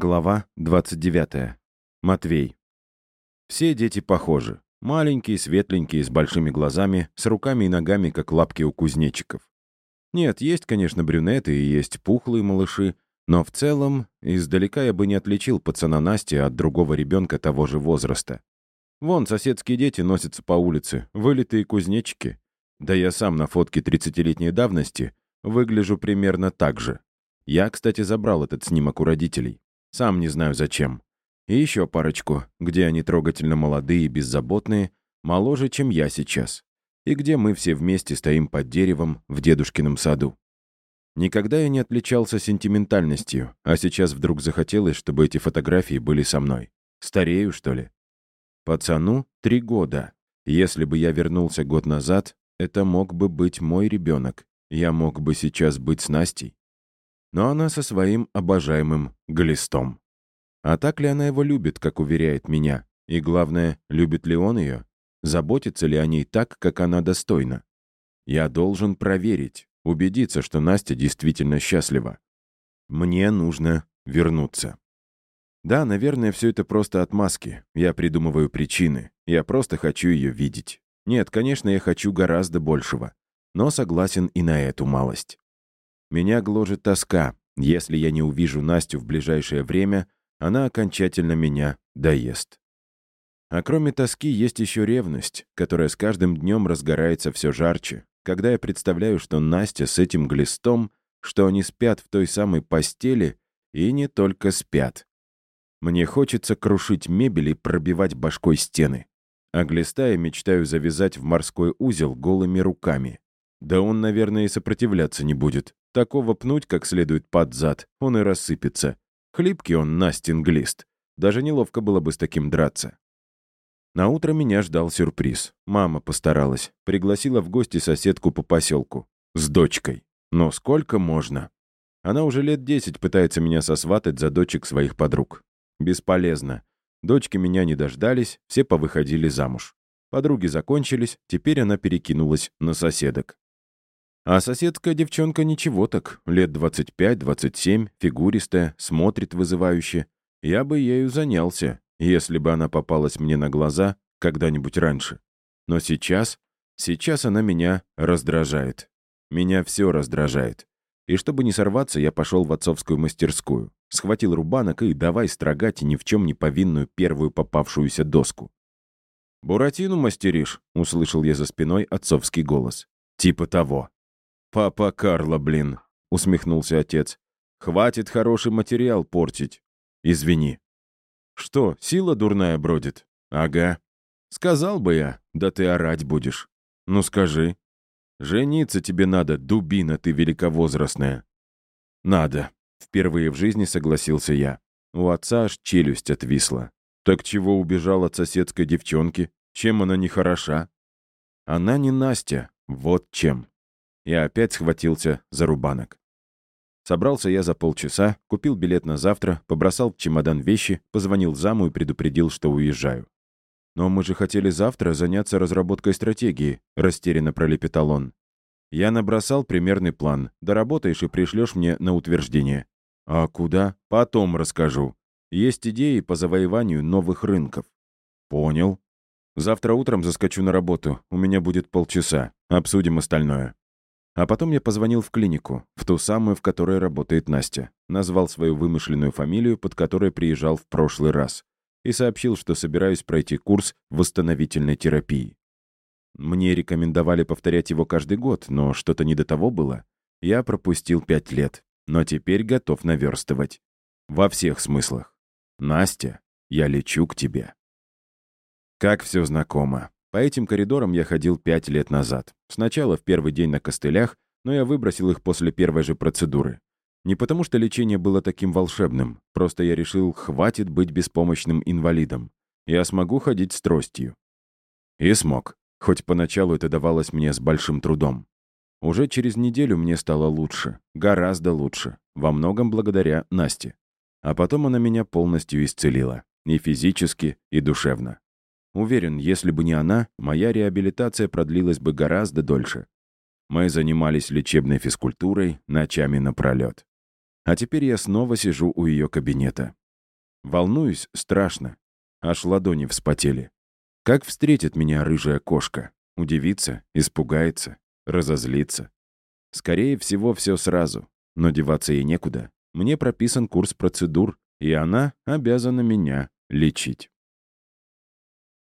Глава 29. Матвей. Все дети похожи. Маленькие, светленькие, с большими глазами, с руками и ногами, как лапки у кузнечиков. Нет, есть, конечно, брюнеты и есть пухлые малыши, но в целом издалека я бы не отличил пацана Насти от другого ребенка того же возраста. Вон, соседские дети носятся по улице, вылитые кузнечики. Да я сам на фотке 30-летней давности выгляжу примерно так же. Я, кстати, забрал этот снимок у родителей. Сам не знаю зачем. И еще парочку, где они трогательно молодые и беззаботные, моложе, чем я сейчас. И где мы все вместе стоим под деревом в дедушкином саду. Никогда я не отличался сентиментальностью, а сейчас вдруг захотелось, чтобы эти фотографии были со мной. Старею, что ли? Пацану три года. Если бы я вернулся год назад, это мог бы быть мой ребенок. Я мог бы сейчас быть с Настей но она со своим обожаемым глистом. А так ли она его любит, как уверяет меня? И главное, любит ли он ее? Заботится ли о ней так, как она достойна? Я должен проверить, убедиться, что Настя действительно счастлива. Мне нужно вернуться. Да, наверное, все это просто отмазки. Я придумываю причины. Я просто хочу ее видеть. Нет, конечно, я хочу гораздо большего. Но согласен и на эту малость. Меня гложет тоска. Если я не увижу Настю в ближайшее время, она окончательно меня доест. А кроме тоски есть еще ревность, которая с каждым днем разгорается все жарче, когда я представляю, что Настя с этим глистом, что они спят в той самой постели и не только спят. Мне хочется крушить мебель и пробивать башкой стены. А глиста я мечтаю завязать в морской узел голыми руками. Да он, наверное, и сопротивляться не будет. Такого пнуть как следует под зад, он и рассыпется. Хлипкий он, Настин глист. Даже неловко было бы с таким драться. На утро меня ждал сюрприз. Мама постаралась. Пригласила в гости соседку по поселку. С дочкой. Но сколько можно? Она уже лет десять пытается меня сосватать за дочек своих подруг. Бесполезно. Дочки меня не дождались, все повыходили замуж. Подруги закончились, теперь она перекинулась на соседок. А соседская девчонка ничего так, лет 25-27, фигуристая, смотрит вызывающе. Я бы ею занялся, если бы она попалась мне на глаза когда-нибудь раньше. Но сейчас, сейчас она меня раздражает. Меня все раздражает. И чтобы не сорваться, я пошел в отцовскую мастерскую. Схватил рубанок и давай строгать ни в чем не повинную первую попавшуюся доску. «Буратину мастеришь?» — услышал я за спиной отцовский голос. «Типа того». «Папа Карло, блин», — усмехнулся отец. «Хватит хороший материал портить. Извини». «Что, сила дурная бродит?» «Ага». «Сказал бы я, да ты орать будешь». «Ну скажи». «Жениться тебе надо, дубина ты великовозрастная». «Надо», — впервые в жизни согласился я. У отца аж челюсть отвисла. «Так чего убежал от соседской девчонки? Чем она не хороша?» «Она не Настя, вот чем». Я опять схватился за рубанок. Собрался я за полчаса, купил билет на завтра, побросал в чемодан вещи, позвонил заму и предупредил, что уезжаю. «Но мы же хотели завтра заняться разработкой стратегии», — растерянно пролепетал он. «Я набросал примерный план. Доработаешь и пришлешь мне на утверждение». «А куда?» «Потом расскажу. Есть идеи по завоеванию новых рынков». «Понял. Завтра утром заскочу на работу. У меня будет полчаса. Обсудим остальное». А потом я позвонил в клинику, в ту самую, в которой работает Настя. Назвал свою вымышленную фамилию, под которой приезжал в прошлый раз. И сообщил, что собираюсь пройти курс восстановительной терапии. Мне рекомендовали повторять его каждый год, но что-то не до того было. Я пропустил пять лет, но теперь готов наверстывать. Во всех смыслах. Настя, я лечу к тебе. Как все знакомо. По этим коридорам я ходил пять лет назад. Сначала в первый день на костылях, но я выбросил их после первой же процедуры. Не потому что лечение было таким волшебным, просто я решил, хватит быть беспомощным инвалидом. Я смогу ходить с тростью. И смог, хоть поначалу это давалось мне с большим трудом. Уже через неделю мне стало лучше, гораздо лучше, во многом благодаря Насте. А потом она меня полностью исцелила, и физически, и душевно. Уверен, если бы не она, моя реабилитация продлилась бы гораздо дольше. Мы занимались лечебной физкультурой ночами напролет. А теперь я снова сижу у ее кабинета. Волнуюсь страшно. Аж ладони вспотели. Как встретит меня рыжая кошка? Удивится, испугается, разозлится. Скорее всего, все сразу. Но деваться ей некуда. Мне прописан курс процедур, и она обязана меня лечить.